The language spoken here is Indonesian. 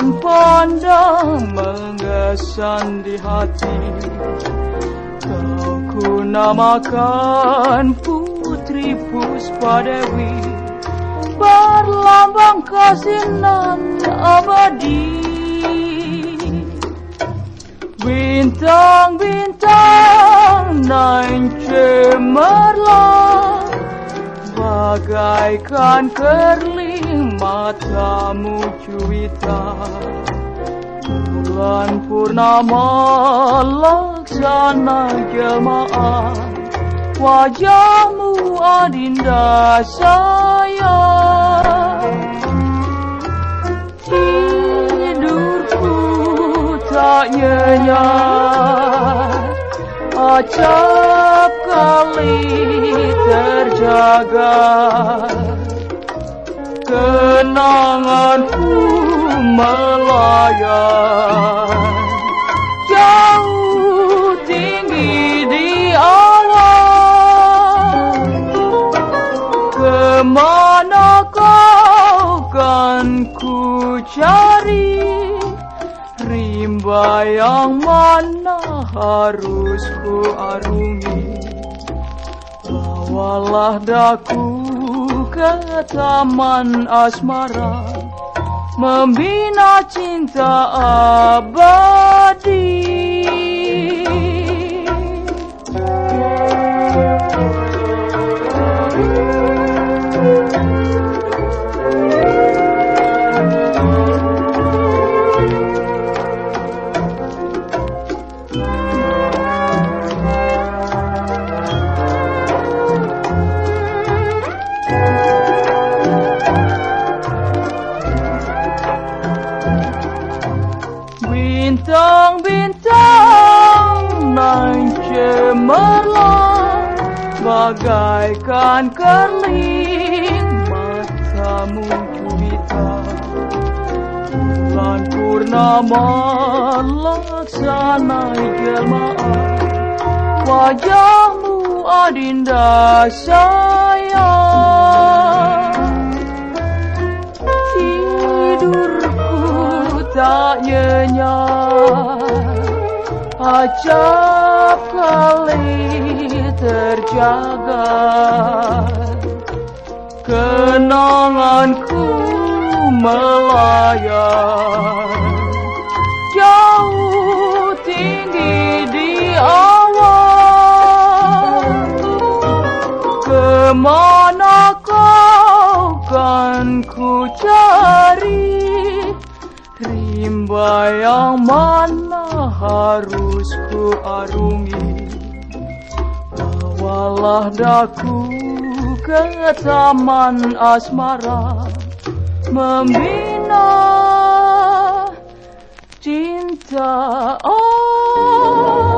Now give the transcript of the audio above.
dan pandang mengesan di hati. Kau ku namakan Putri Puspa Dewi. Kasih nan abadi. Bintang-bintang naik cemerlang. Bagaikan kerling matamu cuita Bulan purnama laksana jemaah. Wajahmu adinda sayang Acap kali terjaga. Kenanganku melayang. Jauh tinggi di awan Ke mana kau kan ku cari Rimba yang mana harus ku arungi? Bawalah daku ke taman asmara Membina cinta abadi Bintang-bintang naik cemerlang Bagaikan kerling matamu gurita Bulan purnama laksana jemaah Wajahmu adinda sayang. Tidurku tak nyenyak Acap kali terjaga Kenanganku melayang. Jauh tinggi di awan Ke mana kau kan ku cari Rimba yang mana harus ku arungi. Bawalah daku ke taman asmara. Membina cinta. Oh